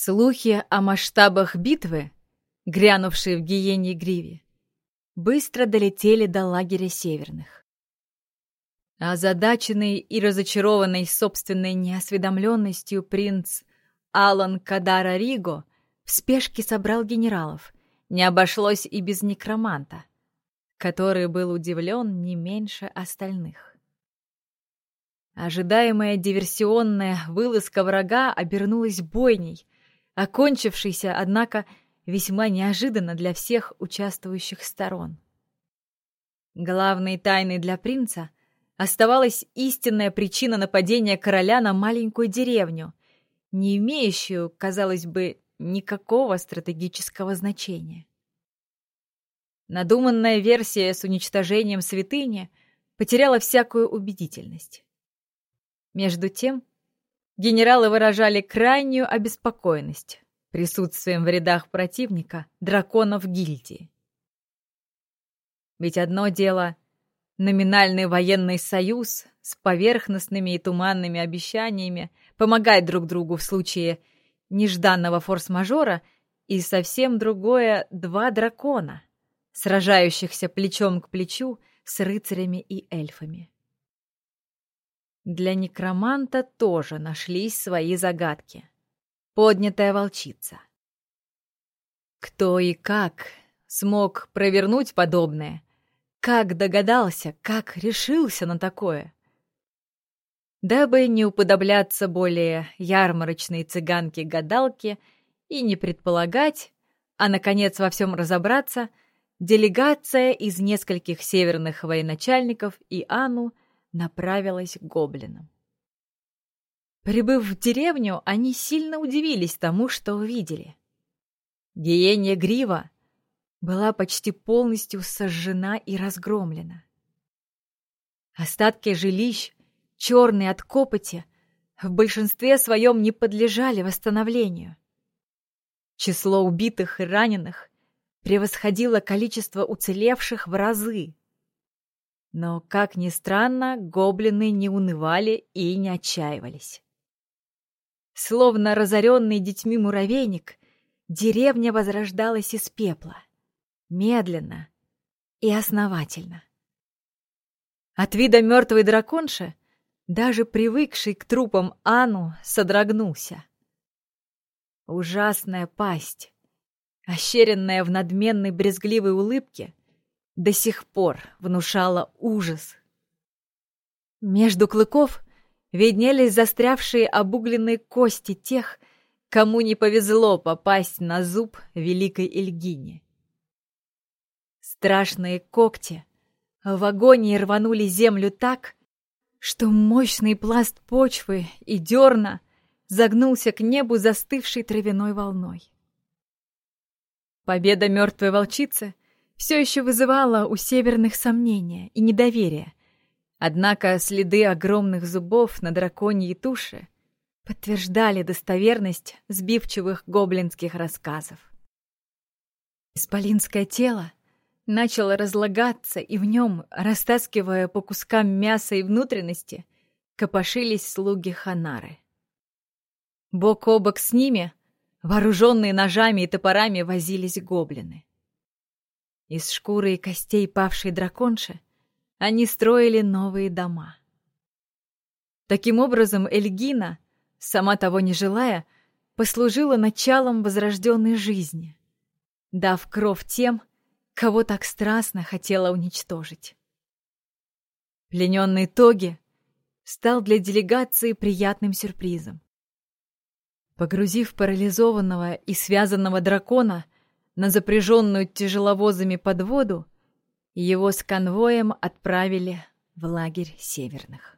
Слухи о масштабах битвы, грянувшие в Гиене Гриве, быстро долетели до лагеря северных. Озадаченный и разочарованный собственной неосведомленностью принц Алан Кадара Риго в спешке собрал генералов. Не обошлось и без некроманта, который был удивлен не меньше остальных. Ожидаемая диверсионная вылазка врага обернулась бойней, окончившейся, однако, весьма неожиданно для всех участвующих сторон. Главной тайной для принца оставалась истинная причина нападения короля на маленькую деревню, не имеющую, казалось бы, никакого стратегического значения. Надуманная версия с уничтожением святыни потеряла всякую убедительность. Между тем, генералы выражали крайнюю обеспокоенность присутствием в рядах противника драконов гильдии. Ведь одно дело — номинальный военный союз с поверхностными и туманными обещаниями помогать друг другу в случае нежданного форс-мажора, и совсем другое — два дракона, сражающихся плечом к плечу с рыцарями и эльфами. Для некроманта тоже нашлись свои загадки. Поднятая волчица. Кто и как смог провернуть подобное? Как догадался, как решился на такое? Дабы не уподобляться более ярмарочной цыганке-гадалке и не предполагать, а, наконец, во всем разобраться, делегация из нескольких северных военачальников и Ану направилась к гоблинам. Прибыв в деревню, они сильно удивились тому, что увидели. Гиения Грива была почти полностью сожжена и разгромлена. Остатки жилищ, черные от копоти, в большинстве своем не подлежали восстановлению. Число убитых и раненых превосходило количество уцелевших в разы. Но, как ни странно, гоблины не унывали и не отчаивались. Словно разоренный детьми муравейник, деревня возрождалась из пепла. Медленно и основательно. От вида мертвой драконши даже привыкший к трупам Ану содрогнулся. Ужасная пасть, ощеренная в надменной брезгливой улыбке, до сих пор внушала ужас. Между клыков виднелись застрявшие обугленные кости тех, кому не повезло попасть на зуб великой Эльгине. Страшные когти в агонии рванули землю так, что мощный пласт почвы и дерна загнулся к небу застывшей травяной волной. Победа мертвой волчицы все еще вызывало у северных сомнения и недоверия. Однако следы огромных зубов на драконьей туше подтверждали достоверность сбивчивых гоблинских рассказов. Исполинское тело начало разлагаться, и в нем, растаскивая по кускам мяса и внутренности, копошились слуги Ханары. Бок о бок с ними, вооруженные ножами и топорами, возились гоблины. Из шкуры и костей павшей драконши они строили новые дома. Таким образом, Эльгина, сама того не желая, послужила началом возрожденной жизни, дав кров тем, кого так страстно хотела уничтожить. Плененный Тоги стал для делегации приятным сюрпризом. Погрузив парализованного и связанного дракона на запряженную тяжеловозами подводу, его с конвоем отправили в лагерь северных.